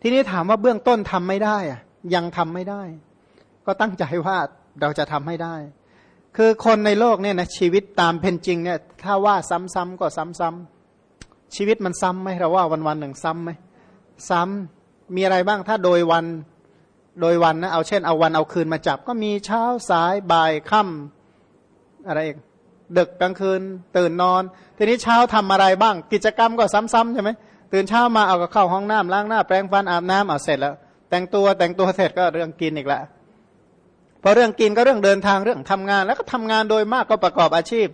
ทีนี้ถามว่าเบื้องต้นทำไม่ได้อะยังทำไม่ได้ ก็ตั้งใจว่าเราจะทำให้ได้ คือคนในโลกเนี่ยนะชีวิตตามเป็นจริงเนี่ยถ้าว่าซ้ำๆก็ซ้ำๆชีวิตมันซ้ำไหมเราว่าวันๆหนึ่งซ้ำไหมซ้ำมีอะไรบ้างถ้าโดยวันโดยวันนะเอาเช่นเอาวันเอาคืนมาจับ ก็มีเช้าสายบ่ายค่ำอะไรเอีกดึกกลางคืน ตื่นนอน ทีนี้เช้าทำอะไรบ้าง กิจกรรมก็ซ้ำๆใช่ไหม ตื่นเช้ามาเอาก็เข้าห้องน้ำล้างหน้า แปรงฟันอาบน้ำเอาเสร็จแล้ว แต่งตัวแต่งตัวเสร็จก็เรื่องกินอีกแล้วพอเรื่องกินก็เรื่องเดินทางเรื่องทำงาน แล้วก็ทำงานโดยมากก็ประกอบอาชีพ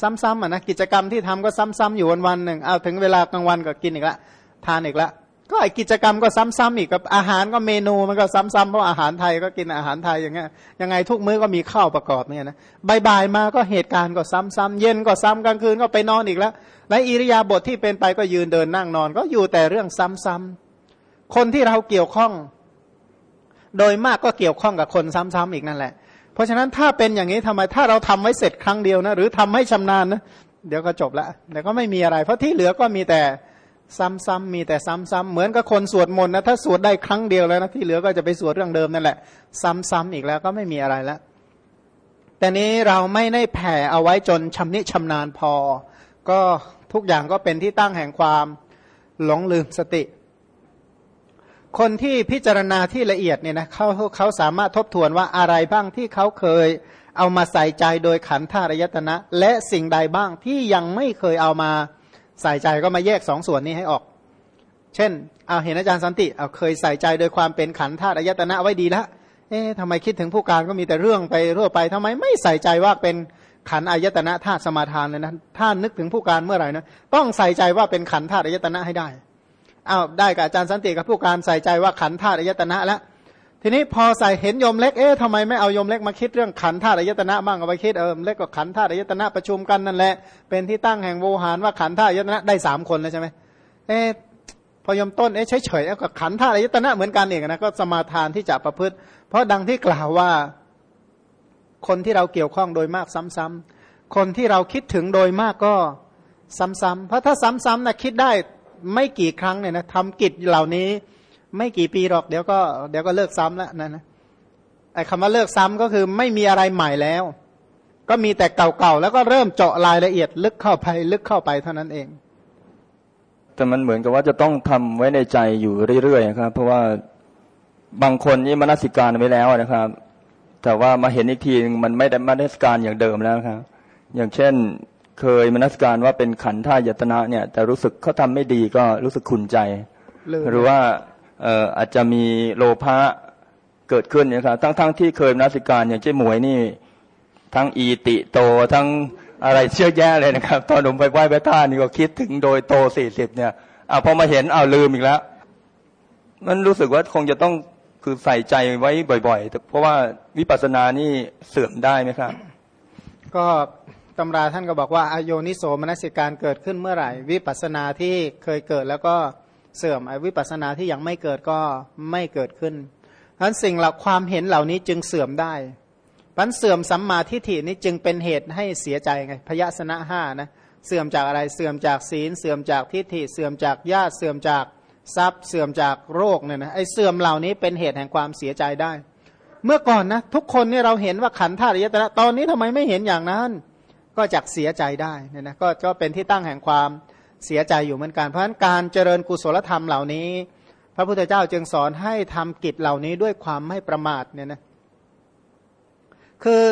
ซ้ำๆอะนะกิจกรรมที่ทำก็ซ้ำๆอยู่วันๆหนึ่งเอาถึงเวลากลางวันก็กินอีกละทานอีกละ ก็ไอกิจกรรมก็ซ้ำๆอีกกับอาหารก็เมนูมันก็ซ้ำๆเพราะอาหารไทยก็กินอาหารไทยอย่างเงี้ยยังไงทุกมื้อก็มีข้าวประกอบเนี่ยนะบ่ายๆมาก็เหตุการณ์ก็ซ้ำๆเย็นก็ซ้ำกลางคืนก็ไปนอนอีกแล้วและอิริยาบถทที่เป็นไปก็ยืนเดินนั่งนอน ก็อยู่แต่เรื่องซ้ำๆคนที่เราเกี่ยวข้อง โดยมากก็เกี่ยวข้องกับคนซ้ำๆอีกนั่นแหละ เพราะฉะนั้นถ้าเป็นอย่างนี้ทำไมถ้าเราทำไว้เสร็จครั้งเดียวนะหรือทำให้ชำนาญนะเดี๋ยวก็จบละเดี๋ยวก็ไม่มีอะไร เพราะที่เหลือก็มีแต่ ซ้ำๆมีแต่ซ้ำๆเหมือนกับคนสวดมนต์นะถ้าสวดได้ครั้งเดียวแล้วนะที่เหลือก็จะไปสวดเรื่องเดิมนั่นแหละ ซ้ำๆอีกแล้วก็ไม่มีอะไรแล้วแต่นี้เราไม่ได้แผ่เอาไว้จนชำนิชำนาญพอ ก็ทุกอย่างก็เป็นที่ตั้งแห่งความหลงลืมสติ คนที่พิจารณาที่ละเอียดเนี่ยนะเขาเขาสามารถทบทวนว่าอะไรบ้างที่เขาเคยเอามาใส่ใจโดยขันธารยตนะ และสิ่งใดบ้างที่ยังไม่เคยเอามาใใส่ใจก็มาแยกสองส่วนนี้ให้ออก เช่นเอาเห็นอาจารย์สันติเอาเคยใส่ใจโดยความเป็นขันธาตุอายตนะไว้ดีแล้วเอ๊ะทำไมคิดถึงผู้การก็มีแต่เรื่องไปเรื่อไปทำไมไม่ใส่ใจว่าเป็นขันอายตนะธาตุสมาทานเลยนะถ้านึกถึงผู้การเมื่อไหร่นะต้องใส่ใจว่าเป็นขันธาตุอายตนะให้ได้อ้าวได้กับอาจารย์สันติกับผู้การใส่ใจว่าขันธาตุอายตนะแล้ว ทีนี้พอใส่เห็นโยมเล็ก เอ๊ะทำไมไม่เอาโยมเล็กมาคิดเรื่องขันธาตุอายตนะบ้างเอาไปคิดเออเล็กก็ขันธาตุอายตนะประชุมกันนั่นแหละ เป็นที่ตั้งแห่งโวหารว่าขันธาตุอายตนะได้สามคนแล้วใช่ไหมเอ๊ะพอยมต้นเอ๊ะเฉยๆก็ขันธาตุอายตนะเหมือนกันเองนะก็สมาทานที่จะประพฤติ เพราะดังที่กล่าวว่า คนที่เราเกี่ยวข้องโดยมากซ้ำๆคนที่เราคิดถึงโดยมากก็ซ้ำๆเพราะถ้าซ้ำๆนะคิดได้ไม่กี่ครั้งเนี่ยนะทำกิจเหล่านี้ ไม่กี่ปีหรอกเดี๋ยวก็เดี๋ยวก็เลิกซ้ำแล้วนั่นนะไอ้คำว่าเลิกซ้ำก็คือไม่มีอะไรใหม่แล้ว ก็มีแต่เก่าๆแล้วก็เริ่มเจาะรายละเอียดลึกเข้าไปลึกเข้าไปเท่านั้นเอง แต่มันเหมือนกับว่าจะต้องทำไว้ในใจอยู่เรื่อยๆครับ เพราะว่าบางคนนี่มนสิการไว้แล้วนะครับ แต่ว่ามาเห็นอีกทีมันไม่ได้มนสิการอย่างเดิมแล้วครับ อย่างเช่นเคยมนสิการว่าเป็นขันธ์ท่ายตนะเนี่ย แต่รู้สึกเขาทำไม่ดีก็รู้สึกขุนใจ หรือว่า อาจจะมีโลภะเกิดขึ้นนะครับทั้งๆทที่เคยนัสิการอย่างเจ้หมวยนี่ ทั้งอีติโตทั้งอะไรเชื่อแย่เลยนะครับ ตอนผมไปไหว้พระธาตุนี่ก็คิดถึงโดยโตสี่สิบเนี่ยอาพอมาเห็นเอาลืมอีกแล้ว มันรู้สึกว่าคงจะต้องคือใส่ใจไว้บ่อยๆ เพราะว่าวิปัสสนานี่เสื่อมได้ไหมครับ ก็ตำราท่านก็บอกว่าอโยนิโสมนสิการเกิดขึ้นเมื่อไหร่ วิปัสสนาที่เคยเกิดแล้วก็ เสื่อมไอ้วิปัสนาที่ยังไม่เกิดก็ไม่เกิดขึ้นเพราะสิ่งเหล่าความเห็นเหล่านี้จึงเสื่อมได้พันเสื่อมสัมมาทิฏฐินี้จึงเป็นเหตุให้เสียใจไงพยสนะห้านะเสื่อมจากอะไรเสื่อมจากศีล เสื่อมจากทิฏฐิ เสื่อมจากญาติเสื่อมจากทรัพย์ เสื่อมจากโรคเนี่ยนะไอ้เสื่อมเหล่านี้เป็นเหตุแห่งความเสียใจได้ เมื่อก่อนนะทุกคนเนี่ยเราเห็นว่าขันธ์ธาตุยตนะตอนนี้ทำไมไม่เห็นอย่างนั้น ก็จักเสียใจได้เนี่ยนะก็ก็เป็นที่ตั้งแห่งความเเสียใจอยู่เหมือนกัน เพราะฉะนั้นการเจริญกุศลธรรมเหล่านี้ พระพุทธเจ้าจึงสอนให้ทำกิจเหล่านี้ด้วยความไม่ประมาทเนี่ยนะคือ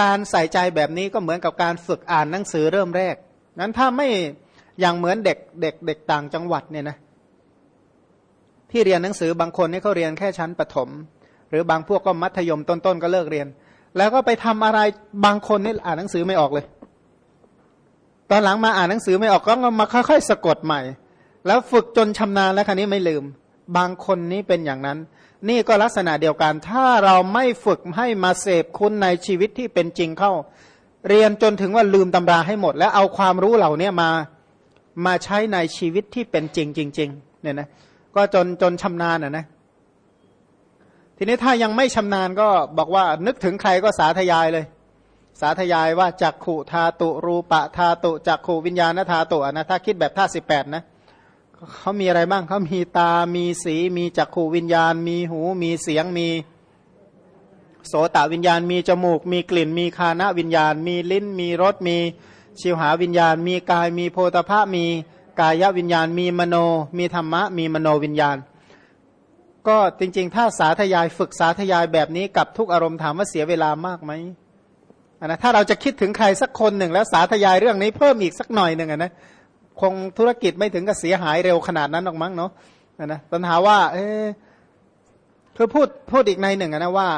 การใส่ใจแบบนี้ก็เหมือนกับการฝึกอ่านหนังสือเริ่มแรก นั้นถ้าไม่อย่างเหมือนเด็กเด็กเด็กต่างจังหวัดเนี่ยนะที่เรียนหนังสือบางคนนี่เขาเรียนแค่ชั้นประถม หรือบางพวกก็มัธยมต้นๆก็เลิกเรียน แล้วก็ไปทำอะไรบางคนนี่อ่านหนังสือไม่ออกเลย ตอนหลังมาอ่านหนังสือไม่ออกก็มาค่อยๆ สะกดใหม่ แล้วฝึกจนชำนาญแล้วคันนี้ไม่ลืม บางคนนี้เป็นอย่างนั้น นี่ก็ลักษณะเดียวกัน ถ้าเราไม่ฝึกให้มาเสพคุณในชีวิตที่เป็นจริงเข้า เรียนจนถึงว่าลืมตำราให้หมด แล้วเอาความรู้เหล่านี้มามาใช้ในชีวิตที่เป็นจริงจริงๆเนี่ยนะก็จนจนชำนาญอะนะทีนี้ถ้ายังไม่ชำนาญก็บอกว่านึกถึงใครก็สาธยายเลย สาธยายว่าจักขุธาตุรูปะธาตุจักขุวิญญาณธาตุนะถ้าคิดแบบท่าสิบแปดนะเขามีอะไรบ้างเขามีตา มีสี มีจักขูวิญญาณ มีหู มีเสียง มี โสตวิญญาณ มีจมูก มีกลิ่น มีคานะวิญญาณ มีลิ้น มีรส มีชิวหาวิญญาณ มีกาย มีโพธภะมีกายวิญญาณ มีมโน มีธรรมะ มีมโนวิญญาณ ก็จริงๆ ถ้าสาธยายฝึกสาธยายแบบนี้กับทุกอารมณ์ถามว่าเสียเวลามากไหม นะถ้าเราจะคิดถึงใครสักคนหนึ่ง แล้วสาธยายเรื่องนี้เพิ่มอีกสักหน่อยหนึ่งนะคงธุรกิจไม่ถึงกับเสียหายเร็วขนาดนั้นหรอกมั้งเนาะนะปัญหาว่า เออคือพูดพูดอีกในหนึ่งนะว่า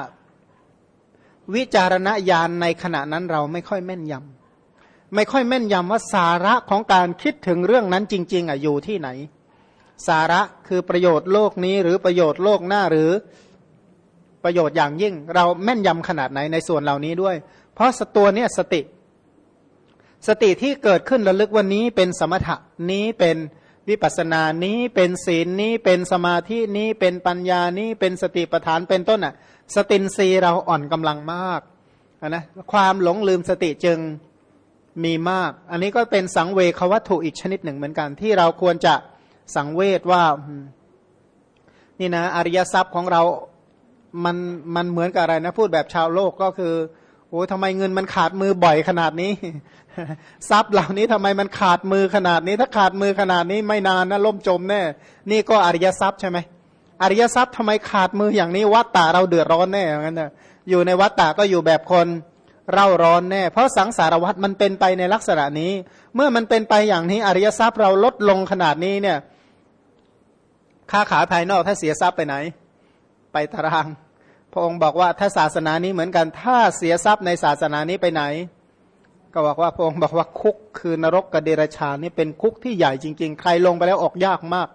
วิจารณญาณในขณะนั้นเราไม่ค่อยแม่นยำไม่ค่อยแม่นยำว่าสาระของการคิดถึงเรื่องนั้นจริง ๆอะอยู่ที่ไหน สาระคือประโยชน์โลกนี้ หรือประโยชน์โลกหน้าหรือประโยชน์อย่างยิ่ง เราแม่นยำขนาดไหนในส่วนเหล่านี้ด้วย เพราะสตัวเนี่ยสติ สติที่เกิดขึ้นระลึกวันนี้เป็นสมถะนี้เป็นวิปัสสนานี้เป็นศีลนี้เป็นสมาธินี้เป็นปัญญานี้เป็นสติปัฏฐานเป็นต้นอะ สตินรีเราอ่อนกำลังมากนะความหลงลืมสติจึงมีมาก อันนี้ก็เป็นสังเวควัตถุอีกชนิดหนึ่งเหมือนกัน ที่เราควรจะสังเวชว่า นี่นะอริยทรัพย์ของเรา มันมันเหมือนกับอะไรนะ พูดแบบชาวโลกก็คือ อ้ทำไมเงินมันขาดมือบ่อยขนาดนี้ ทรัพย์เหล่านี้ทำไมมันขาดมือขนาดนี้ ถ้าขาดมือขนาดนี้ไม่นานนะล่มจมแน่นี่ก็อริยทรัพย์ใช่ไหมอริยทรัพย์ทำไมขาดมืออย่างนี้วัตตาเราเดือดร้อนแน่อย่างนั้นนะอยู่ในวัตตาก็อยู่แบบคนเร่าร้อนแน่ เพราะสังสารวัตมันเป็นไปในลักษณะนี้ เมื่อมันเป็นไปอย่างนี้อริยทรัพย์เราลดลงขนาดนี้เนี่ย ค่าขาภายนอกถ้าเสียทรัพย์ไปไหน ไปตาราง ระองค์บอกว่าถ้าศาสนานี้เหมือนกันถ้าเสียทรัพย์ในศาสนานี้ไปไหน ก็บอกว่าพระองค์บอกว่าคุกคือนรกกับเดรชานี่เป็นคุกที่ใหญ่จริง ๆ ใครลงไปแล้วออกยากมาก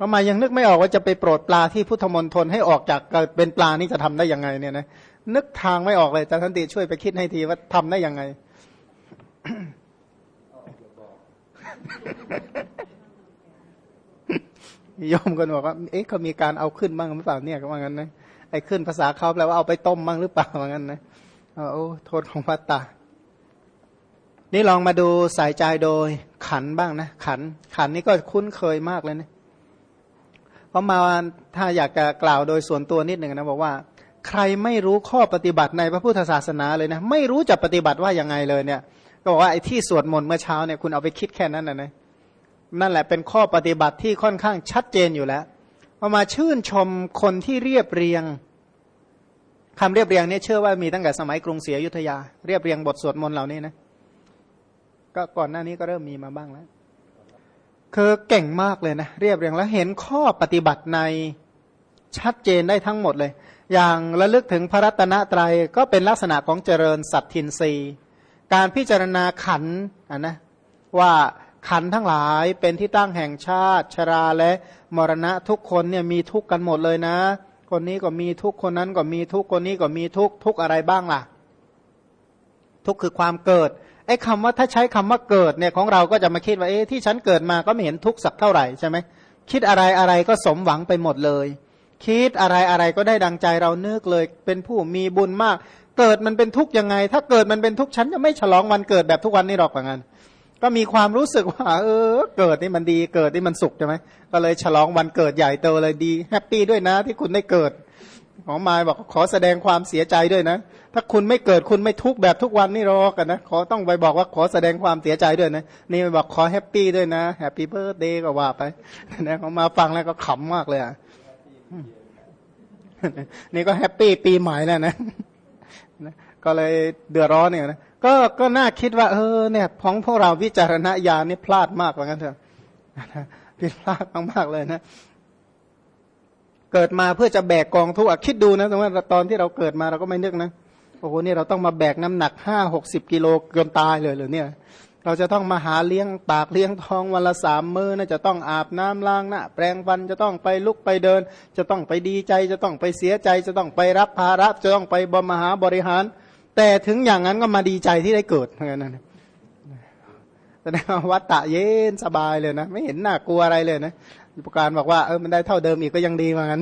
ทำไมยังนึกไม่ออกว่าจะไปโปรดปลาที่พุทธมนตรให้ออกจากเป็นปลานี่จะทำได้ยังไงเนี่ยนะนึกทางไม่ออกเลยอาจารย์สันติช่วยไปคิดให้ทีว่าทำได้ยังไงยอมกันบอกว่า เอ๊ะเขามีการเอาขึ้นบ้างหรือเปล่าเนี่ยก็ว่างั้นนะ อ้ขึ้นภาษาเขาแปลว่าเอาไปต้มบ้างหรือเปล่าว่างั้นนะโอ้โทษของพัตตานี่ลองมาดูสายใจโดยขันบ้างนะขันขันนี่ก็คุ้นเคยมากเลยนะเพราะมาถ้าอยากจะกล่าวโดยส่วนตัวนิดหนึ่งนะบอกว่า ใครไม่รู้ข้อปฏิบัติในพระพุทธศาสนาเลยนะ ไม่รู้จะปฏิบัติว่ายังไงเลยเนี่ย ก็บอกว่าไอ้ที่สวดมนต์เมื่อเช้าเนี่ยคุณเอาไปคิดแค่นั้นนะนะนั่นแหละเป็นข้อปฏิบัติที่ค่อนข้างชัดเจนอยู่แล้วพอมาชื่นชมคนที่เรียบเรียง คำเรียบเรียงนี่ยเชื่อว่ามีตั้งแต่สมัยกรุงศรีอยุธยา เรียบเรียงบทสวดมนต์เหล่านี้นะก็ก่อนหน้านี้ก็เริ่มมีมาบ้างแล้วคือเก่งมากเลยนะเรียบเรียงแล้วเห็นข้อปฏิบัติในชัดเจนได้ทั้งหมดเลย อย่างระลึกถึงพระรัตนตรัยก็เป็นลักษณะของเจริญสัตทินรีการพิจารณาขันนนะว่าขันทั้งหลายเป็นที่ตั้งแห่งชาติ ชราและมรณะทุกคนเนี่ยมีทุกข์กันหมดเลยนะ คนนี้ก็มีทุกคนนั้นก็มีทุกคนนี้ก็มีทุกทุกอะไรบ้างล่ะ ทุกคือความเกิดไอ้คำว่าถ้าใช้คำว่าเกิดเนี่ยของเราก็จะมาคิดว่าเอ๊ะที่ฉันเกิดมาก็ไม่เห็นทุกข์สักเท่าไหร่ใช่ไหมคิดอะไรอะไรก็สมหวังไปหมดเลย คิดอะไรอะไรก็ได้ดังใจเราเนึกเลย เป็นผู้มีบุญมาก เกิดมันเป็นทุกข์ยังไง ถ้าเกิดมันเป็นทุกข์ฉันจะไม่ฉลองวันเกิดแบบทุกวันนี้หรอกอย่างนั้น ก็มีความรู้สึกว่า เออ เกิดนี่มันดีเกิดนี่มันสุขใช่ไหมก็เลยฉลองวันเกิดใหญ่โตเลยดี happy ด้วยนะที่คุณได้เกิดหมอมายบอกขอแสดงความเสียใจด้วยนะ ถ้าคุณไม่เกิดคุณไม่ทุกข์แบบทุกวันนี้หรอกนะขอต้องไปบอกว่าขอแสดงความเสียใจด้วยนะ นี่บอกขอ happy ด้วยนะ happy birthday ก็ว่าไปนะเขามาฟังแล้วก็ขำมากเลยอะนี่ก็แฮปปี้ปีใหม่แล้วนะก็เลยเดือดร้อนเนี่ยนะ ก็ก็น่าคิดว่า เออเนี่ยของพวกเราวิจารณญาณนี่พลาดมากเหมือนกันเถอะผิดพลาดมากๆเลยนะ เกิดมาเพื่อจะแบกกองทุกข์คิดดูนะสมมติตอนที่เราเกิดมาเราก็ไม่นึกนะโอ้โหนี่เราต้องมาแบกน้ำหนักห้าหกสิบกิโลเกินตายเลยเหรอเนี่ย เราจะต้องมาหาเลี้ยงปากเลี้ยงท้องวันละสามมือนะจะต้องอาบน้ำล้างหน้าแปรงฟันจะต้องไปลุกไปเดิน จะต้องไปดีใจ จะต้องไปเสียใจ จะต้องไปรับภาระจะต้องไปบมหาบริหาร แต่ถึงอย่างนั้นก็มาดีใจที่ได้เกิดเหมือนกันนะแสดงว่าวัตตะเย็นสบายเลยนะ ไม่เห็นน่ากลัวอะไรเลยนะผู้การบอกว่าเออมันได้เท่าเดิมอีกก็ยังดีเหมือนกัน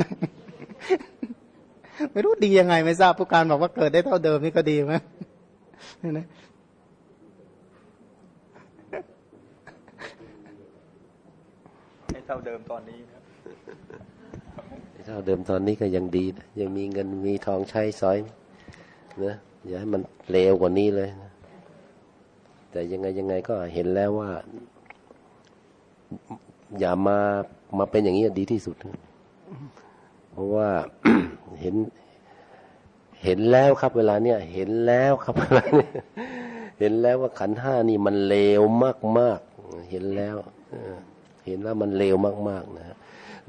ไม่รู้ดียังไงไม่ทราบผู้การบอกว่าเกิดได้เท่าเดิมนี่ก็ดีไหมนะเท่าเดิมตอนนี้เท่าเดิมตอนนี้ก็ยังดีนะยังมีเงินมีทองใช้สอยนะ อย่าให้มันเลวกว่านี้เลยนะแต่ยังไงยังไงก็เห็นแล้วว่า อย่ามามาเป็นอย่างนี้ดีที่สุด เพราะว่าเห็น เห็นแล้วครับ เวลาเนี่ย เห็นแล้วครับเวลาเนี่ยเห็นแล้วว่าขันห้านี่มันเลวมากมากเห็นแล้วเห็นแล้วมันเลวมากๆนะ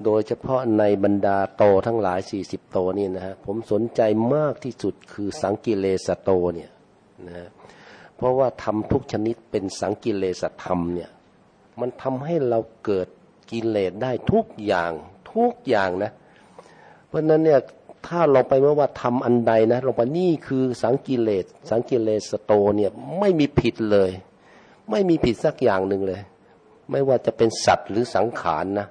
โดยเฉพาะในบรรดาโตทั้งหลายสี่สิบโตนี่นะฮะผมสนใจมากที่สุดคือสังกิเลสโตเนี่ยนะเพราะว่าทำทุกชนิดเป็นสังกิเลสธรรมเนี่ยมันทำให้เราเกิดกิเลสได้ทุกอย่างทุกอย่างนะ เพราะนั้นเนี่ยถ้าลงไปเมื่อว่าทำอันใดนะลงไปนี่คือสังกิเลสสังกิเลสโตเนี่ยไม่มีผิดเลย ไม่มีผิดสักอย่างหนึ่งเลย ไม่ว่าจะเป็นสัตว์หรือสังขารนนะ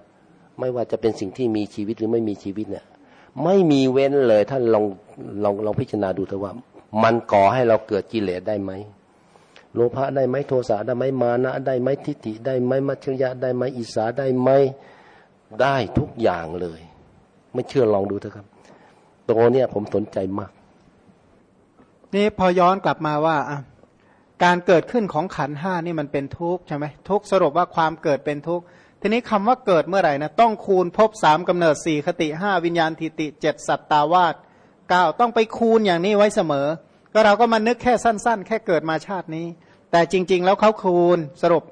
ไม่ว่าจะเป็นสิ่งที่มีชีวิตหรือไม่มีชีวิตเนี่ย ไม่มีเว้นเลยท่านลองลองลองพิจารณาดูเถอะว่า มันก่อให้เราเกิดกิเลสได้ไหมโลภะได้ไหมโทสะได้ไหมมานะได้ไหมทิฏฐิได้ไหมมัจฉริยะได้ไหมอิสาได้ไหมได้ทุกอย่างเลย ไม่เชื่อลองดูเถอะครับตรงนี้ผมสนใจมาก นี่พอย้อนกลับมาว่าการเกิดขึ้นของขันห้านี่มันเป็นทุกข์ใช่ไหมทุกสรุปว่าความเกิดเป็นทุกข์ ทีนี้คำว่าเกิดเมื่อไหร่นะต้องคูณพบสามกำเนิดสี่คติห้าวิญญาณทิติเจ็ดสัตตาวาสเก้าต้องไปคูณอย่างนี้ไว้เสมอ ก็เราก็มานึกแค่สั้น ๆ แค่เกิดมาชาตินี้ แต่จริง ๆ แล้วเขาคูณสรุป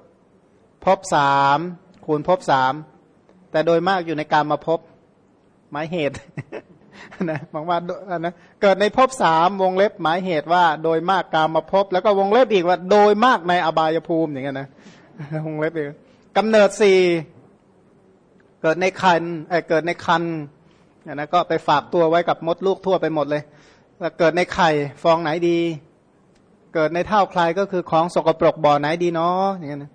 พบสามคูณพบสามแต่โดยมากอยู่ในการมาพบหมายเหตุนะบอกว่านะเกิดในภพสามวงเล็บหมายเหตุว่า โดยมากการมาพบ แล้วก็วงเล็บอีกว่า โดยมากในอบายภูมิอย่างเงี้ยนะวงเล็บอีก กำเนิดสี่เกิดในคันเอเกิดในคันนะก็ไปฝากตัวไว้กับมดลูกทั่วไปหมดเลยแล้วเกิดในไข่ฟองไหนดี เกิดในเท่าคลายก็คือของสกปรกบ่อไหนดีเนาะอย่างเงี้ยนะ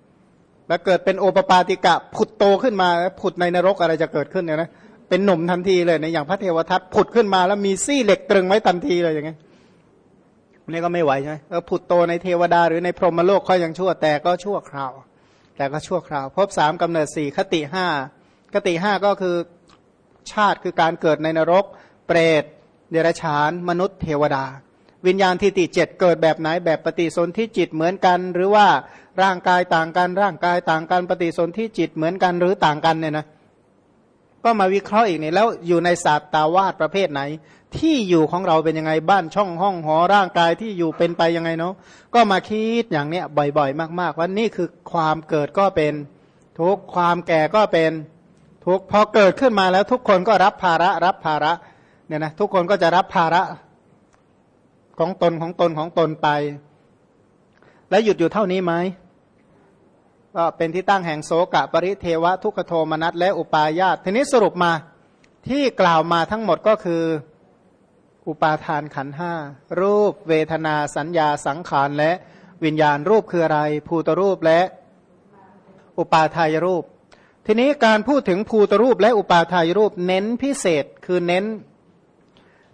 แล้วเกิดเป็นโอปปาติกะผุดโตขึ้นมาผุดในนรกอะไรจะเกิดขึ้นเนี่ยนะเป็นหนุ่มทันทีเลยในอย่างพระเทวทัตผุดขึ้นมาแล้วมีซี่เหล็กตรึงไว้ทันทีเลยอย่างเงี้ยนี่ก็ไม่ไหวใช่ไหมเออผุดโตในเทวดาหรือในพรหมโลกก็ยังชั่วแต่ก็ชั่วคราว แต่ก็ชั่วคราวพบสามกำเนิดสี่คติห้าคติห้าก็คือชาติคือการเกิดในนรก เปรตเดรัจฉาน มนุษย์เทวดา วิญญาณทิติเจ็ดเกิดแบบไหนแบบปฏิสนธิจิตเหมือนกัน หรือว่าร่างกายต่างกันร่างกายต่างกันปฏิสนธิจิตเหมือนกันหรือต่างกันเนี่ยนะ ก็มาวิเคราะห์อีกนี่แล้วอยู่ในศาสตาวาสประเภทไหน ที่อยู่ของเราเป็นยังไงบ้านช่องห้องหอร่างกายที่อยู่เป็นไปยังไงเนาะก็มาคิดอย่างเนี้ยบ่อยๆ มาก ๆ ว่านี่คือความเกิดก็เป็นทุกความแก่ก็เป็นทุกพอเกิดขึ้นมาแล้วทุกคนก็รับภาระรับภาระเนี่ยนะทุกคนก็จะรับภาระของตนของตนของตนไป และหยุดอยู่เท่านี้ไหม ก็เป็นที่ตั้งแห่งโสกะปริเทวะทุกโทมนัสและอุปาญาตทีนี้สรุปมาที่กล่าวมาทั้งหมดก็คืออุปาทานขันห้ารูปเวทนาสัญญาสังขารและวิญญาณรูปคืออะไร ภูตรูปและอุปาทายรูป ทีนี้การพูดถึงภูตรูปและอุปาทายรูปเน้นพิเศษคือเน้น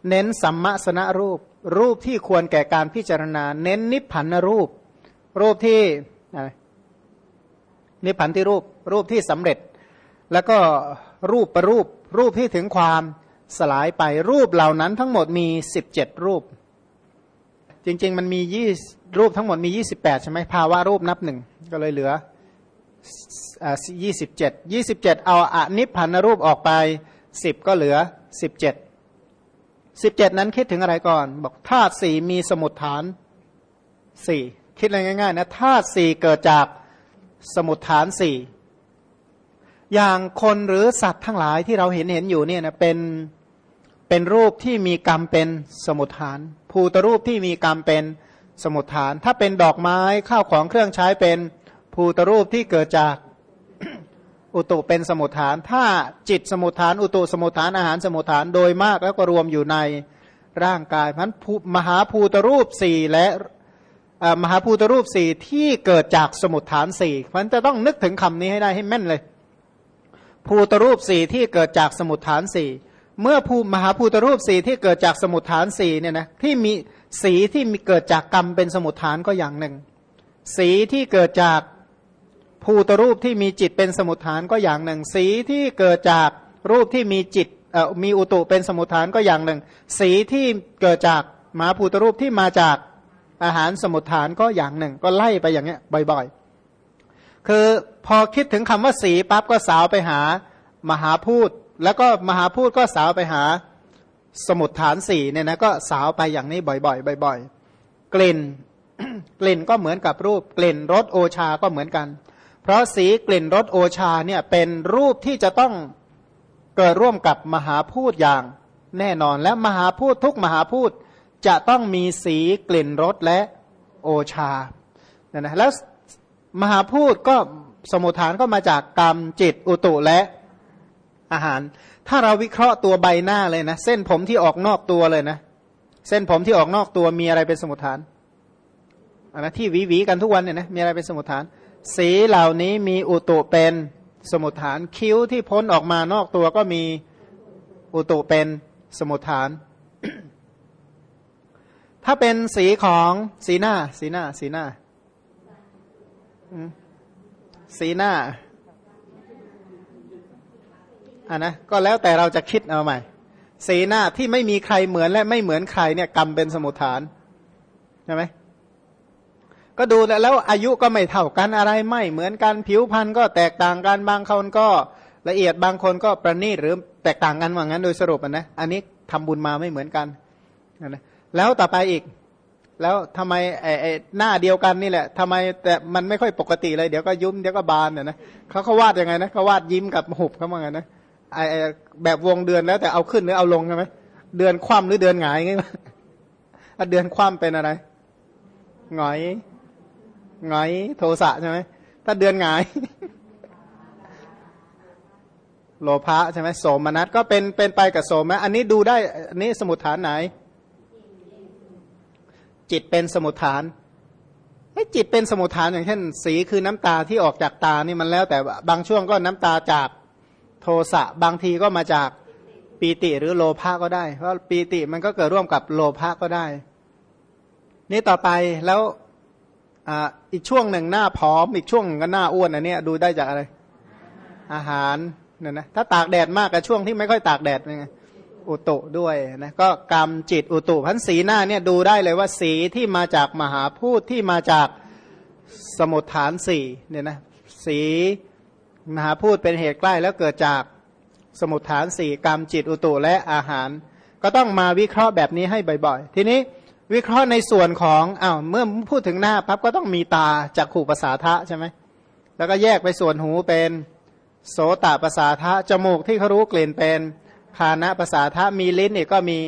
เน้นสัมมาสนรูป รูปที่ควรแก่การพิจารณา เน้นนิพพานรูป รูปที่ นิพพันธิรูปรูปที่สำเร็จ แล้วก็รูปประรูปรูปที่ถึงความสลายไปรูปเหล่านั้นทั้งหมดมีสิบเจ็ดรูป จริง ๆ มันมียี่รูปทั้งหมดมียี่สิบแปดใช่ไหมภาวะรูปนับหนึ่งก็เลยเหลือยี่สิบเจ็ดยี่สิบเจ็ดเอาอนิพพันรูปออกไปสิบก็เหลือสิบเจ็ดสิบเจ็ดนั้นคิดถึงอะไรก่อน บอกธาตุสี่มีสมุดฐานสี่คิดอะไรง่ายๆนะธาตุสี่เกิดจาก สมุดฐานสี่อย่างคนหรือสัตว์ทั้งหลายที่เราเห็นเห็นอยู่เนี่ยนะเป็นเป็นรูปที่มีกรรมเป็นสมุดฐาน ภูตรูปที่มีกรรมเป็นสมุดฐาน ถ้าเป็นดอกไม้ข้าวของเครื่องใช้เป็นภูตรูปที่เกิดจากอุตุเป็นสมุดฐาน ถ้าจิตสมุดฐาน อุตุสมุดฐานอาหารสมุดฐานโดยมากแล้วก็รวมอยู่ในร่างกายพันมหาภูตรูปสี่และ มหาภูตรูปสี่ที่เกิดจากสมุดฐานสี่มันจะต้องนึกถึงคำนี้ให้ได้ให้แม่นเลย ภูตรูปสี่ที่เกิดจากสมุดฐานสี่เมื่อภูมหาภูตรูปสี่ที่เกิดจากสมุดฐานสี่เนี่ยนะที่มีสีที่มีเกิดจากกรรมเป็นสมุดฐานก็อย่างหนึ่ง สีที่เกิดจากภูตรูปที่มีจิตเป็นสมุทฐานก็อย่างหนึ่ง สีที่เกิดจากรูปที่มีจิตมีอุตุเป็นสมุทฐานก็อย่างหนึ่ง สีที่เกิดจากมหาภูตรูปที่มาจาก อาหารสมุทฐานก็อย่างหนึ่ง ก็ไล่ไปอย่างเงี้ยบ่อยๆ คือพอคิดถึงคำว่าสีปั๊บก็สาวไปหามหาพูดแล้วก็มหาพูดก็สาวไปหาสมุทฐานสี่เนี่ยนะก็สาวไปอย่างนี้บ่อยๆบ่อยๆกลิ่นกลิ่นก็เหมือนกับรูปกลิ่นรสโอชาก็เหมือนกัน เพราะสีกลิ่นรสโอชาเนี่ยเป็นรูปที่จะต้องเกิดร่วมกับมหาพูดอย่างแน่นอนและมหาพูดทุกมหาพูด จะต้องมีสีกลิ่นรสและโอชานะนะแล้วมหาพูดก็สมุทฐานก็มาจากกรรมจิตอุตุและอาหาร ถ้าเราวิเคราะห์ตัวใบหน้าเลยนะ เส้นผมที่ออกนอกตัวเลยนะ เส้นผมที่ออกนอกตัวมีอะไรเป็นสมุทฐานอันนะที่วีวีกันทุกวันเนี่ยนะมีอะไรเป็นสมุทฐาน สีเหล่านี้มีอุตุเป็นสมุทฐานคิ้วที่พ้นออกมานอกตัวก็มีอุตุเป็นสมุทฐาน ถ้าเป็นสีของสีหน้า สีหน้า สีหน้าสีหน้าอะนะก็แล้วแต่เราจะคิดเอาใหม่ สีหน้าที่ไม่มีใครเหมือนและไม่เหมือนใครเนี่ยกรรมเป็นสมุทฐานใช่ไหมก็ดูแล้วอายุก็ไม่เท่ากันอะไรไม่เหมือนกันผิวพรรณก็แตกต่างกันบางคนก็ละเอียดบางคนก็ประณีตหรือแตกต่างกันว่างั้นโดยสรุปนะอันนี้ทำบุญมาไม่เหมือนกันนะ แล้วต่อไปอีก แล้วทำไมไอ้ไอ้หน้าเดียวกันนี่แหละทำไมแต่มันไม่ค่อยปกติเลยเดี๋ยวก็ยุ้มเดี๋ยวก็บานเนี่ยนะเขาเขาวาดยังไงนะเขาวาดยิ้มกับหุบเขาว่าไงนะไอ้แบบวงเดือนแล้วแต่เอาขึ้นหรือเอาลงใช่ไหมเดือนคว่ำหรือเดือนหงายไงเดือนคว่ำเป็นอะไรหงอยหงายโทสะใช่ไหมถ้าเดือนหงาย โลภะใช่ไหมโสมนัสก็เป็นเป็นไปกับโสมอันนี้ดูได้อันนี้สมุทฐานไหน จิตเป็นสมุทฐานไอ้จิตเป็นสมุทฐานอย่างเช่น สีคือน้ำตาที่ออกจากตานี่มันแล้ว แต่บางช่วงก็น้ำตาจากโทสะบางทีก็มาจากปีติหรือโลภะก็ได้ เพราะปีติมันก็เกิดร่วมกับโลภะก็ได้ นี่ต่อไปแล้วอีกช่วงหนึ่งหน้าผอม อีกช่วงก็หน้าอ้วนอันนี้ดูได้จากอะไร อาหารเนี่ยนะถ้าตากแดดมากกับช่วงที่ไม่ค่อยตากแดดเป็นไง อุตุด้วยนะก็กรรมจิตอุตุพันสีหน้าเนี่ยดูได้เลยว่าสีที่มาจากมหาพูดที่มาจากสมุทฐานสี่เนี่ยนะสีมหาพูดเป็นเหตุใกล้แล้วเกิดจากสมุทฐานสี่กรรมจิตอุตุและอาหาร ก็ต้องมาวิเคราะห์แบบนี้ให้บ่อยๆ ทีนี้วิเคราะห์ในส่วนของอ้าวเมื่อพูดถึงหน้าปั๊บก็ต้องมีตาจากขู่ภาษาทะใช่ไหมแล้วก็แยกไปส่วนหูเป็นโสตภาษาทะจมูกที่เขารู้กลิ่นเป็น คานะภาษาทะมีลิ้นอีกก็มี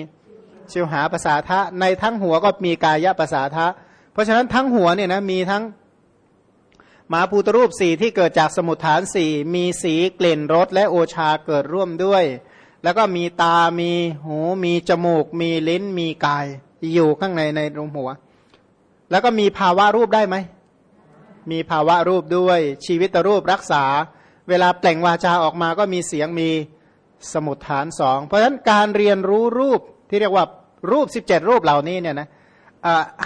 ชิวหาภาษาทะในทั้งหัวก็มีกายะภาษาทะเพราะฉะนั้นทั้งหัวเนี่ยนะมีทั้งมาภูตรูปสี่ที่เกิดจากสมุทฐานสี่มีสีกลิ่นรสและโอชาเกิดร่วมด้วย แล้วก็มีตามีหูมีจมูก มีลิ้นมีกาย อยู่ข้างในในรงหัว แล้วก็มีภาวะรูปได้ไหมมีภาวะรูปด้วยชีวิตรูปรักษา เวลาเปล่งวาจาออกมาก็มีเสียงมี สมุดฐานสองเพราะฉะนั้นการเรียนรู้รูปที่เรียกว่ารูป 17 รูปเหล่านี้เนี่ยนะ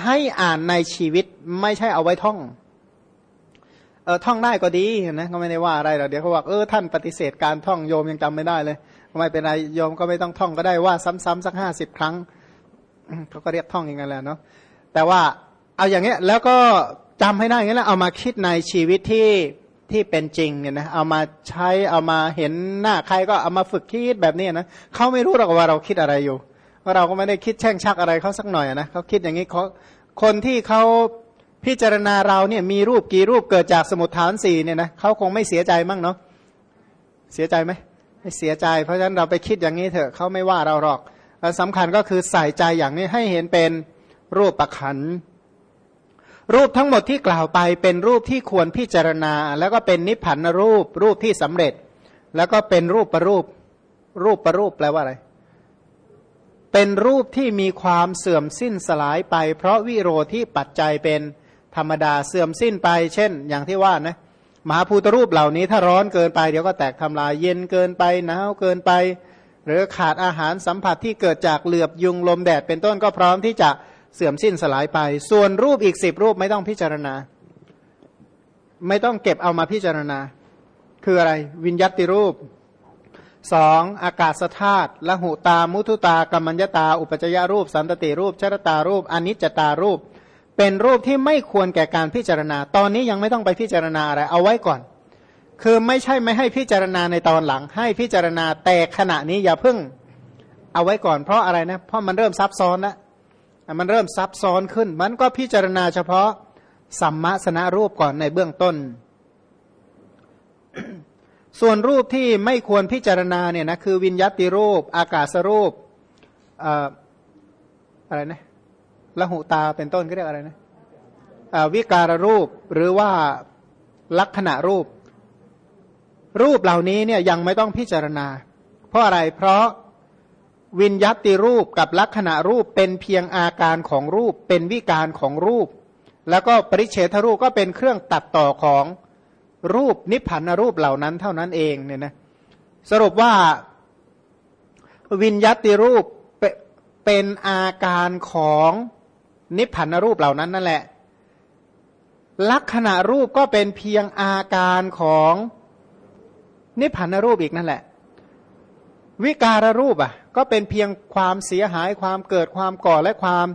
ให้อ่านในชีวิตไม่ใช่เอาไว้ท่องเออท่องได้ก็ดีนะก็ไม่ได้ว่าอะไรหรอกเดี๋ยวเขาบอกเออท่านปฏิเสธการท่องโยมยังจำไม่ได้เลยไม่เป็นไรโยมก็ไม่ต้องท่องก็ได้ว่าซ้ำๆสักห้าสิบครั้งเขาก็เรียกท่องอย่างนั้นแหละเนาะแต่ว่าเอาอย่างเงี้ยแล้วก็จำให้ได้งั้นแล้วเอามาคิดในชีวิตที่ ที่เป็นจริงเนี่ยนะเอามาใช้เอามาเห็นหน้าใครก็เอามาฝึกคิดแบบนี้นะเขาไม่รู้หรอกว่าเราคิดอะไรอยู่เราก็ไม่ได้คิดแช่งชักอะไรเขาสักหน่อยนะเขาคิดอย่างนี้เขาคนที่เขาพิจารณาเราเนี่ยมีรูปกี่รูปเกิดจากสมุดฐานสี่เนี่ยนะเขาคงไม่เสียใจมั้งเนาะเสียใจไหมไม่เสียใจ เพราะฉะนั้นเราไปคิดอย่างนี้เถอะเขาไม่ว่าเราหรอกและสำคัญก็คือใส่ใจอย่างนี้ให้เห็นเป็นรูปประคัน รูปทั้งหมดที่กล่าวไปเป็นรูปที่ควรพิจารณา แล้วก็เป็นนิพพานรูปรูปที่สำเร็จ แล้วก็เป็นรูปประรูป รูปประรูปแปลว่าอะไร เป็นรูปที่มีความเสื่อมสิ้นสลายไป เพราะวิโรธที่ปัจจัยเป็นธรรมดาเสื่อมสิ้นไป เช่น อย่างที่ว่านะมหาภูตรูปเหล่านี้ถ้าร้อนเกินไปเดี๋ยวก็แตกทำลายเย็นเกินไปหนาวเกินไป หรือขาดอาหารสัมผัสที่เกิดจากเหลือบยุงลมแดดเป็นต้นก็พร้อมที่จะเเสื่อมสิ้นสลายไป ส่วนรูปอีกสิบรูปไม่ต้องพิจารณา ไม่ต้องเก็บเอามาพิจารณา คืออะไร วิญญัติรูปสองอากาศธาตุละหุตา มุทุตากรรมัญญตา อุปจยรูป สันตติรูปชรตารูปอนิจจตารูป เป็นรูปที่ไม่ควรแก่การพิจารณา ตอนนี้ยังไม่ต้องไปพิจารณาอะไร เอาไว้ก่อน คือไม่ใช่ไม่ให้พิจารณาในตอนหลัง ให้พิจารณาแต่ขณะนี้อย่าเพึ่ง เอาไว้ก่อนเพราะอะไรนะ เพราะมันเริ่มซับซ้อนแล้ว มันเริ่มซับซ้อนขึ้น มันก็พิจารณาเฉพาะสัมมาสนะรูปก่อนในเบื้องต้น ส่วนรูปที่ไม่ควรพิจารณาเนี่ยนะคือวิญญาติรูป อากาศรูปอะไรนะละหุตาเป็นต้นก็เรียกอะไรนะวิการรูปหรือว่าลักษณะรูป รูปเหล่านี้เนี่ยยังไม่ต้องพิจารณา เพราะอะไรเพราะ วิญญาติรูปกับลักษณะรูปเป็นเพียงอาการของรูป เป็นวิการของรูป แล้วก็ปริเฉทรูปก็เป็นเครื่องตัดต่อของรูปนิพพานรูปเหล่านั้นเท่านั้นเองเนี่ยนะสรุปว่าวิญญาติรูปเป็นอาการของนิพพานรูปเหล่านั้นนั่นแหละ ลักษณะรูปก็เป็นเพียงอาการของนิพพานรูปอีกนั่นแหละ วิการรูปอะ ก็เป็นเพียงความเสียหายความเกิดความก่อและความ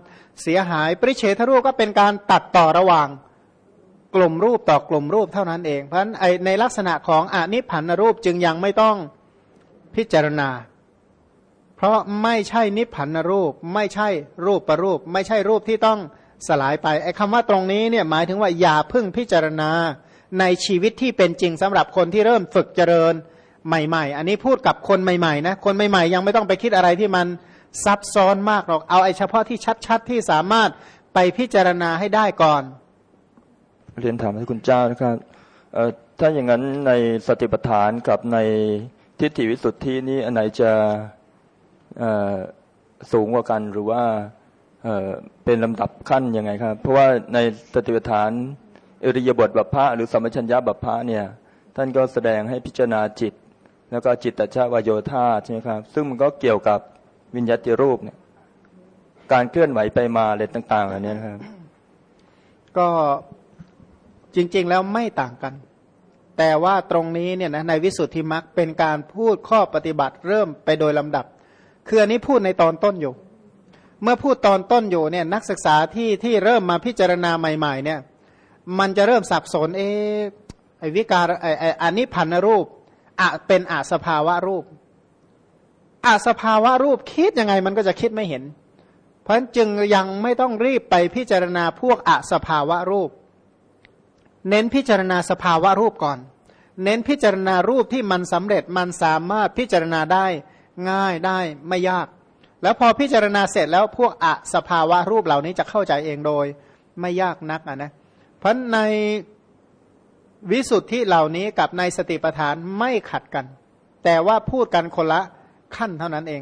เสียหาย ปริเฉทรูปก็เป็นการตัดต่อระหว่างกลุ่มรูปต่อกลุ่มรูปเท่านั้นเอง เพราะฉะนั้นในลักษณะของอนิพันธรูปจึงยังไม่ต้องพิจารณา เพราะไม่ใช่นิพพานรูป ไม่ใช่รูปประรูป ไม่ใช่รูปที่ต้องสลายไปไอ้คำว่าตรงนี้เนี่ยหมายถึงว่าอย่าพึ่งพิจารณาในชีวิตที่เป็นจริงสำหรับคนที่เริ่มฝึกเจริญ ใหม่ ๆ อันนี้พูดกับคนใหม่ๆนะคนใหม่ๆ ยังไม่ต้องไปคิดอะไรที่มันซับซ้อนมากหรอกเอาไอ้เฉพาะที่ชัดๆที่สามารถไปพิจารณาให้ได้ก่อน เรียนถามให้คุณเจ้านะครับถ้าอย่างนั้นในสติปัฏฐานกับในทิฏฐิวิสุทธินี้อันไหนจะสูงกว่ากันหรือว่าเป็นลำดับขั้นยังไงครับ เพราะว่าในสติปัฏฐานอริยบทบัพพะหรือสัมมชัญญะบัพพะเนี่ย ท่านก็แสดงให้พิจารณาจิต แล้วก็จิตตชาวโยธาใช่ไหมครับ ซึ่งมันก็เกี่ยวกับวิญญาติรูปเนี่ย การเคลื่อนไหวไปมาอะไรต่างๆเหล่านี้ครับ ก็จริง ๆ แล้วไม่ต่างกัน แต่ว่าตรงนี้เนี่ยนะในวิสุทธิมรรคเป็นการพูดข้อปฏิบัติเริ่มไปโดยลำดับ คืออันนี้พูดในตอนต้นอยู่ เมื่อพูดตอนต้นอยู่เนี่ยนักศึกษาที่ที่เริ่มมาพิจารณาใหม่ ๆ เนี่ย มันจะเริ่มสับสนเอไอวิการไอไออันนี้พันรูป อะเป็นอาสภาวะรูปอาสภาวะรูปคิดยังไงมันก็จะคิดไม่เห็น เพราะฉะนั้นจึงยังไม่ต้องรีบไปพิจารณาพวกอาสภาวะรูป เน้นพิจารณาสภาวะรูปก่อน เน้นพิจารณารูปที่มันสำเร็จมันสามารถพิจารณาได้ง่ายได้ไม่ยาก แล้วพอพิจารณาเสร็จแล้วพวกอะสภาวะรูปเหล่านี้จะเข้าใจเองโดย ไม่ยากนักนะเพราะใน วิสุทธิเหล่านี้กับในสติปัฏฐานไม่ขัดกัน แต่ว่าพูดกันคนละขั้นเท่านั้นเอง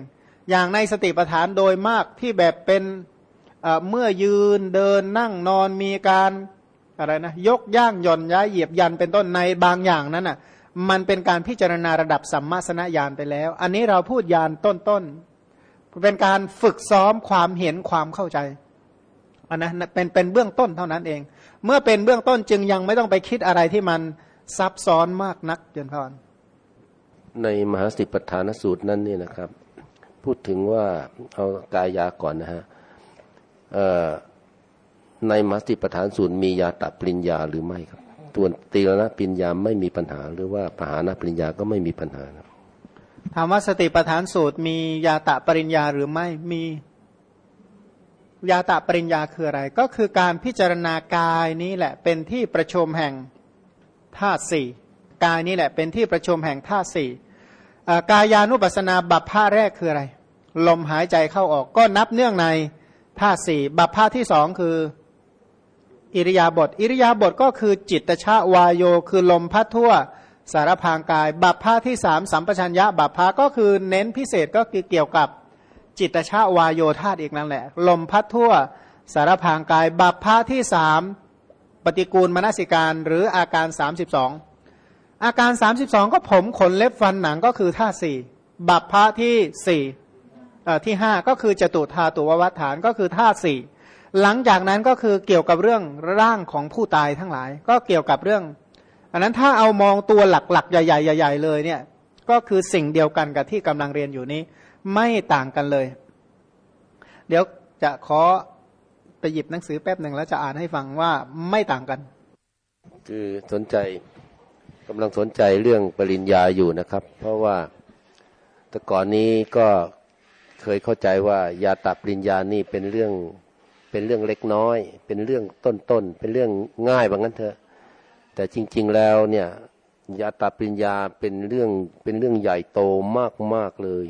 อย่างในสติปัฏฐานโดยมากที่แบบเป็นเมื่อยืนเดินนั่งนอนมีการอะไรนะยกย่างหย่อนย้ายเหยียบยันเป็นต้นในบางอย่างนั้นอะมันเป็นการพิจารณาระดับสัมมาสนญาณไปแล้ว อันนี้เราพูดญาณต้นๆเป็นการฝึกซ้อมความเห็นความเข้าใจอันนะเป็นเป็นเบื้องต้นเท่านั้นเอง เมื่อเป็นเบื้องต้นจึงยังไม่ต้องไปคิดอะไรที่มันซับซ้อนมากนักเจนพรในมหาสิปฐานสูตรนั้นเนี่ยนะครับ พูดถึงว่าเอากายาก่อนนะฮะในมัสติปฐานสูตรมียาตะปริญญาหรือไม่ครับตัวตีรณปริญญาไม่มีปัญหา หรือว่าปหานปริญญาก็ไม่มีปัญหาครับถามว่าสติปฐานสูตรมียาตะปริญญาหรือไม่มี ยาตะปริญญาคืออะไร ก็คือการพิจารณากายนี้แหละเป็นที่ประชุมแห่งธาตุสี่กายนี้แหละเป็นที่ประชุมแห่งธาตุสี่กายานุปัสนาบัพพาแรกคืออะไร ลมหายใจเข้าออกก็นับเนื่องในธาตุสี่บัพพาที่สองคือ อิริยาบถอิริยาบถก็คือจิตชาวายโย คือลมพัดทั่วสารพางกาย บัพพาที่สามสัมปชัญญะบัพพาก็คือเน้นพิเศษก็คือเกี่ยวกับ จิตชาวายโยธาตอีกนั่นแหละ ลมพัดทั่วสารพางกายบัพพาที่สามปฏิกูลมนสิการหรืออาการ 32 อาการ 32 ก็ผมขนเล็บฟันหนังก็คือท่าสี่บัพพะที่สี่ที่ห้าก็คือจตุธาตุววัฏฐานก็คือท่าสี่หลังจากนั้นก็คือเกี่ยวกับเรื่องร่างของผู้ตายทั้งหลาย ก็เกี่ยวกับเรื่อง อันนั้นถ้าเอามองตัวหลักๆ ใหญ่ๆใหญ่ๆเลยเนี่ยก็คือสิ่งเดียวกันกับที่กำลังเรียนอยู่นี้ ไม่ต่างกันเลย เดี๋ยวจะขอไปหยิบหนังสือแป๊บหนึ่งแล้วจะอ่านให้ฟังว่าไม่ต่างกัน คือสนใจกำลังสนใจเรื่องปริญญาอยู่นะครับ เพราะว่าแต่ก่อนนี้ก็เคยเข้าใจว่ายาตับปริญญานี่เป็นเรื่องเป็นเรื่องเล็กน้อย เป็นเรื่องต้นๆเป็นเรื่องง่ายบางั้นเถอะ แต่จริง ๆแล้วเนี่ยยาตับปริญญาเป็นเรื่องเป็นเรื่องใหญ่โตมากๆเลย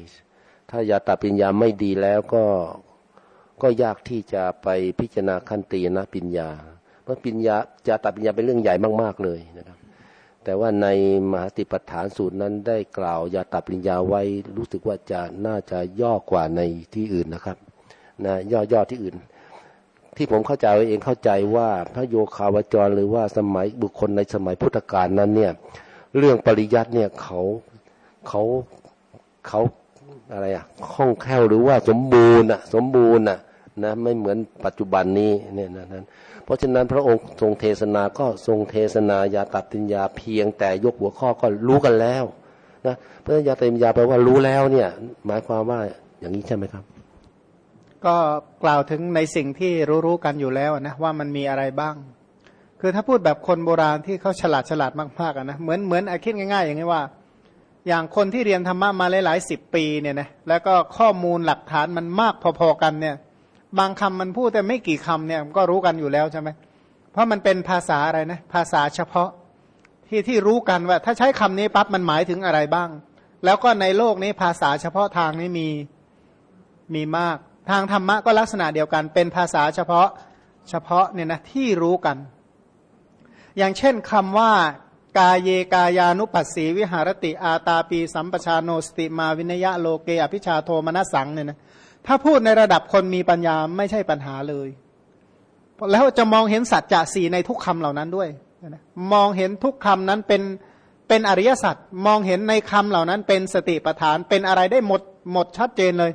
ถ้ายาตับปริญญาไม่ดีแล้วก็ก็ยากที่จะไปพิจารณาขั้นตีนะปิญญา เพราะปิญญายาตับปริญญาเป็นเรื่องใหญ่มากๆเลยนะครับ แต่ว่าในมหาติปฐานสูตรนั้นได้กล่าวยาตับปริญญาไว้รู้สึกว่าจะน่าจะย่อกว่าในที่อื่นนะครับนะย่อย่อที่อื่น ที่ผมเข้าใจเองเข้าใจว่าพระโยคาวจรหรือว่าสมัยบุคคลในสมัยพุทธกาลนั้นเนี่ยเรื่องปริยัติเนี่ยเขาเขาเขา อะไรอะคล่องแคล่วหรือว่าสมบูรณ์อะสมบูรณ์อะนะ ไม่เหมือนปัจจุบันนี้เนี่ยนั้น เพราะฉะนั้นพระองค์ทรงเทศนาก็ทรงเทศนายาตัดติญญาเพียงแต่ยกหัวข้อก็รู้กันแล้วนะเพราะยาติญญาแปลว่ารู้แล้วเนี่ย หมายความว่าอย่างนี้ใช่ไหมครับก็กล่าวถึงในสิ่งที่รู้ๆกันอยู่แล้วนะว่ามันมีอะไรบ้าง คือถ้าพูดแบบคนโบราณที่เขาฉลาดฉลาดมากๆนะเหมือนเหมือนอคิดง่ายๆ อย่างนี้ว่า อย่างคนที่เรียนธรรมะมาหลายๆสิบปีเนี่ยนะแล้วก็ข้อมูลหลักฐานมันมากพอๆกันเนี่ย บางคำมันพูดแต่ไม่กี่คำเนี่ยก็รู้กันอยู่แล้วใช่ไหมเพราะมันเป็นภาษาอะไรนะภาษาเฉพาะที่ที่รู้กันว่า ถ้าใช้คำนี้ปั๊บมันหมายถึงอะไรบ้าง แล้วก็ในโลกนี้ภาษาเฉพาะทางนี้มีมีมาก ทางธรรมะก็ลักษณะเดียวกัน เป็นภาษาเฉพาะเฉพาะเนี่ยนะที่รู้กัน อย่างเช่นคำว่า กาเยกายานุปัสสีวิหารติอาตาปีสัมปชาโนสติมาวินยะโลเกอภิชาโทมนสังเนี่ยนะถ้าพูดในระดับคนมีปัญญาไม่ใช่ปัญหาเลย แล้วจะมองเห็นสัจจะสีในทุกคำเหล่านั้นด้วยมองเห็นทุกคำนั้นเป็นเป็นอริยสัจมองเห็นในคำเหล่านั้นเป็นสติปัฏฐานเป็นอะไรได้หมดหมดชัดเจนเลย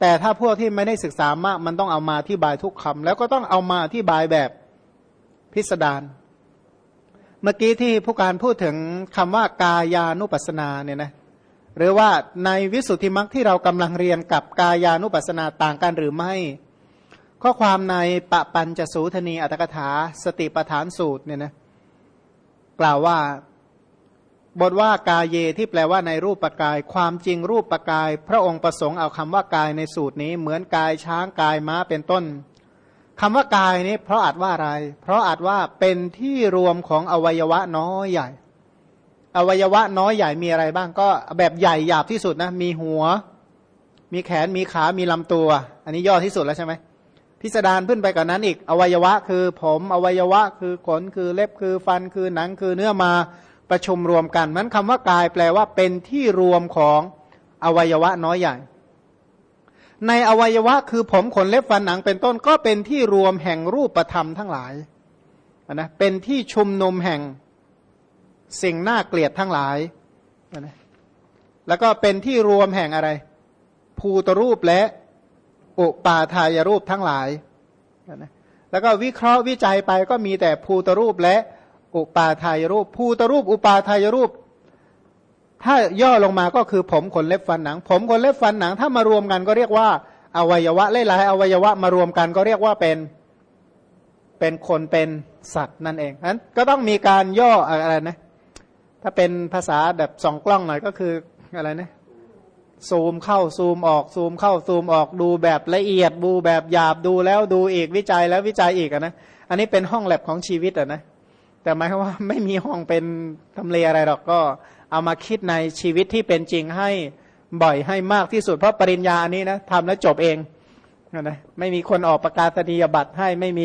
แต่ถ้าพวกที่ไม่ได้ศึกษามากมันต้องเอามาที่บายทุกคำแล้วก็ต้องเอามาที่บายแบบพิสดาร เมื่อกี้ที่ผู้การพูดถึงคำว่ากายานุปัสนาเนี่ยนะหรือว่าในวิสุทธิมรรคที่เรากำลังเรียนกับกายานุปัสนาต่างกันหรือไม่ ข้อความในปะปัญจสูทนีอัตถกถา สติปฐานสูตรเนี่ยนะกล่าวว่าบทว่ากายเยที่แปลว่าในรูปปกาย ความจริงรูปปกาย พระองค์ประสงค์เอาคำว่ากายในสูตรนี้ เหมือนกายช้างกายม้าเป็นต้น คำว่ากายนี้เพราะอาจว่าอะไร เพราะอาจว่าเป็นที่รวมของอวัยวะน้อยใหญ่ อวัยวะน้อยใหญ่มีอะไรบ้างก็แบบใหญ่หยาบที่สุดนะ มีหัว มีแขน มีขา มีลำตัว อันนี้ย่อที่สุดแล้วใช่ไหม พิสดารขึ้นไปกว่านนั้นอีก อวัยวะคือผม อวัยวะคือขน คือเล็บ คือฟัน คือหนัง คือเนื้อมาประชุมรวมกัน มันคำว่ากายแปลว่าเป็นที่รวมของอวัยวะน้อยใหญ่ ในอวัยวะคือผมขนเล็บฟันหนังเป็นต้นก็เป็นที่รวมแห่งรูปธรรมทั้งหลายนะเป็นที่ชุมนุมแห่งสิ่งน่าเกลียดทั้งหลายนะแล้วก็เป็นที่รวมแห่งอะไร ภูตรูปและอุปาทายรูปทั้งหลายนะแล้วก็วิเคราะห์วิจัยไปก็มีแต่ภูตรูปและอุปาทายรูป ภูตรูป อุปาทายรูป ถ้าย่อลงมาก็คือผมขนเล็บฟันหนัง ผมขนเล็บฟันหนัง ถ้ามารวมกันก็เรียกว่า อวัยวะหลายๆอวัยวะมารวมกันก็เรียกว่าเป็นเป็นคนเป็นสัตว์นั่นเองนั้นก็ต้องมีการย่ออะไรนะ ถ้าเป็นภาษาแบบสองกล้องหน่อยก็คืออะไรนะซูมเข้าซูมออกซูมเข้าซูมออกดูแบบละเอียด ดูแบบหยาบดูแล้วดูอีกวิจัยแล้ววิจัยอีกนะอันนี้เป็นห้องแลบของชีวิตอะนะแต่หมายความว่าไม่มีห้องเป็นทำเลอะไรหรอกก็ เอามาคิดในชีวิตที่เป็นจริงให้บ่อยให้มากที่สุดเพราะปริญญาอันนี้นะทำแล้วจบเองนะไม่มีคนออกประกาศนียบัตรให้ไม่มี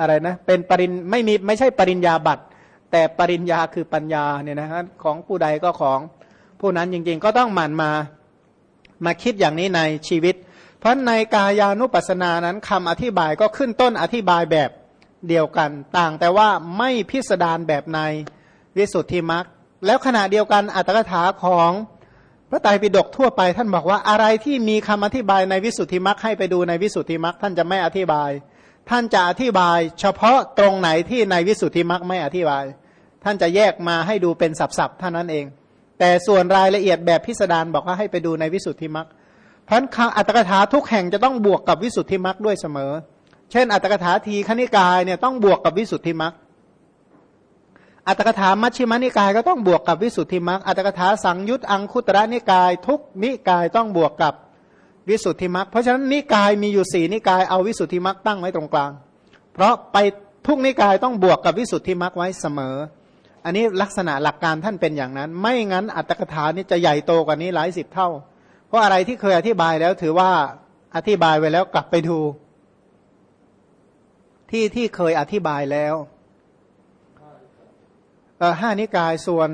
อะไรนะเป็นปริญไม่มีไม่ใช่ปริญญาบัตร แต่ปริญญาคือปัญญาเนี่ยนะฮะของผู้ใดก็ของผู้นั้นจริงๆ ก็ต้องหมั่นมามาคิดอย่างนี้ในชีวิต เพราะในกายานุปัสสนานั้นคำอธิบายก็ขึ้นต้นอธิบายแบบเดียวกัน ต่างแต่ว่าไม่พิสดารแบบในวิสุทธิมรรค แล้วขณะเดียวกันอัตถกถาของพระไตรปิฎกทั่วไปท่านบอกว่าอะไรที่มีคำอธิบายในวิสุทธิมรรคให้ไปดูในวิสุทธิมรรคท่านจะไม่อธิบาย ท่านจะอธิบาย เฉพาะตรงไหนที่ในวิสุทธิมรรคไม่อธิบาย ท่านจะแยกมาให้ดูเป็นสับๆเท่านั้นเอง แต่ส่วนรายละเอียดแบบพิสดารบอกว่าให้ไปดูในวิสุทธิมรรคเพราะอัตถกถาทุกแห่งจะต้องบวกกับวิสุทธิมรรคด้วยเสมอ เช่น อัตถกถาทีคณิกายเนี่ยต้องบวกกับวิสุทธิมรรค อัตถกถามัชฌิมานิกายก็ต้องบวกกับวิสุทธิมรรคอัตถกถาสังยุตอังคุตระนิกาย ทุกนิกายต้องบวกกับวิสุทธิมรรคเพราะฉะนั้นนิกายมีอยู่สี่นิกายเอาวิสุทธิมรรคตั้งไว้ตรงกลาง เพราะไปทุกนิกายต้องบวกกับวิสุทธิมรรคไว้เสมอ อันนี้ลักษณะหลักการท่านเป็นอย่างนั้น ไม่งั้นอัตถกถานี่จะใหญ่โตกว่านี้หลายสิบเท่า เพราะอะไรที่เคยอธิบายแล้วถือว่าอธิบายไว้แล้วกลับไปดู ที่ที่เคยอธิบายแล้ว ห้านิกายส่วน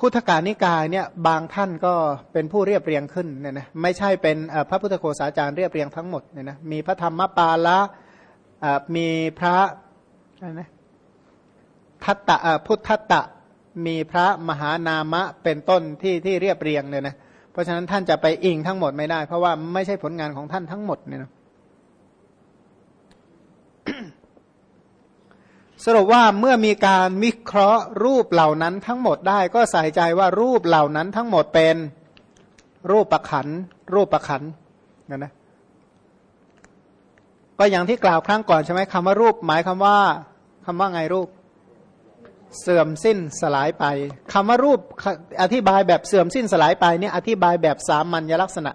คุถการนิกายเนี่ยบางท่านก็เป็นผู้เรียบเรียงขึ้นเนี่ยนะไม่ใช่เป็นพระพุทธโฆษาจารย์เรียบเรียงทั้งหมดเนี่ยนะมีพระธรรมปาละมีพระนะทัตตะพุทธัตตะมีพระมหานามะเป็นต้นที่ที่เรียบเรียงเนี่ยนะเพราะฉะนั้นท่านจะไปอิงทั้งหมดไม่ได้ เพราะว่าไม่ใช่ผลงานของท่านทั้งหมดเนี่ยนะ สรุปว่าเมื่อมีการวิเคราะห์รูปเหล่านั้นทั้งหมดได้ก็ใส่ใจว่ารูปเหล่านั้นทั้งหมดเป็นรูปประขันรูปประขันนะนะก็อย่างที่กล่าวครั้งก่อนใช่ไหมคำว่ารูป หมายคำว่าคำว่าไงรูป เสื่อมสิ้นสลายไปคำว่ารูปอธิบายแบบเสื่อมสิ้นสลายไปเนี่ยอธิบายแบบสามัญลักษณะ